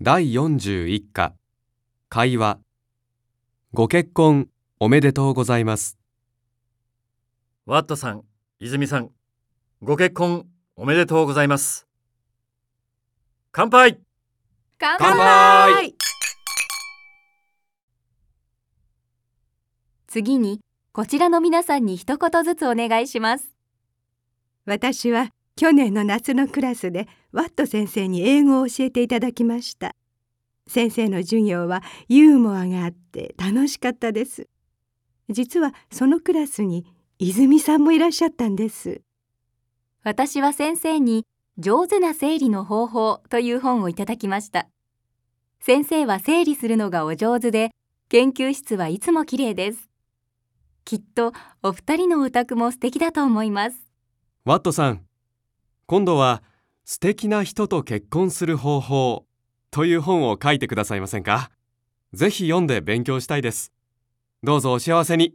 第41課。会話。ご結婚おめでとうございます。ワットさん、泉さん、ご結婚おめでとうございます。乾杯！乾乾杯！次にこちらの皆さんに一言ずつお願いします。私は去年の夏のクラスでワット先生に英語を教えていただきました。先生の授業はユーモアがあって楽しかったです。実はそのクラスに泉さんもいらっしゃったんです。私は先生に上手な整理の方法という本をいただきました。先生は整理するのがお上手で研究室はいつも綺麗です。きっとお二人のお宅も素敵だと思います。ワットさん今度は素敵な人と結婚する方法という本を書いてくださいませんか？ぜひ読んで勉強したいです。どうぞお幸せに。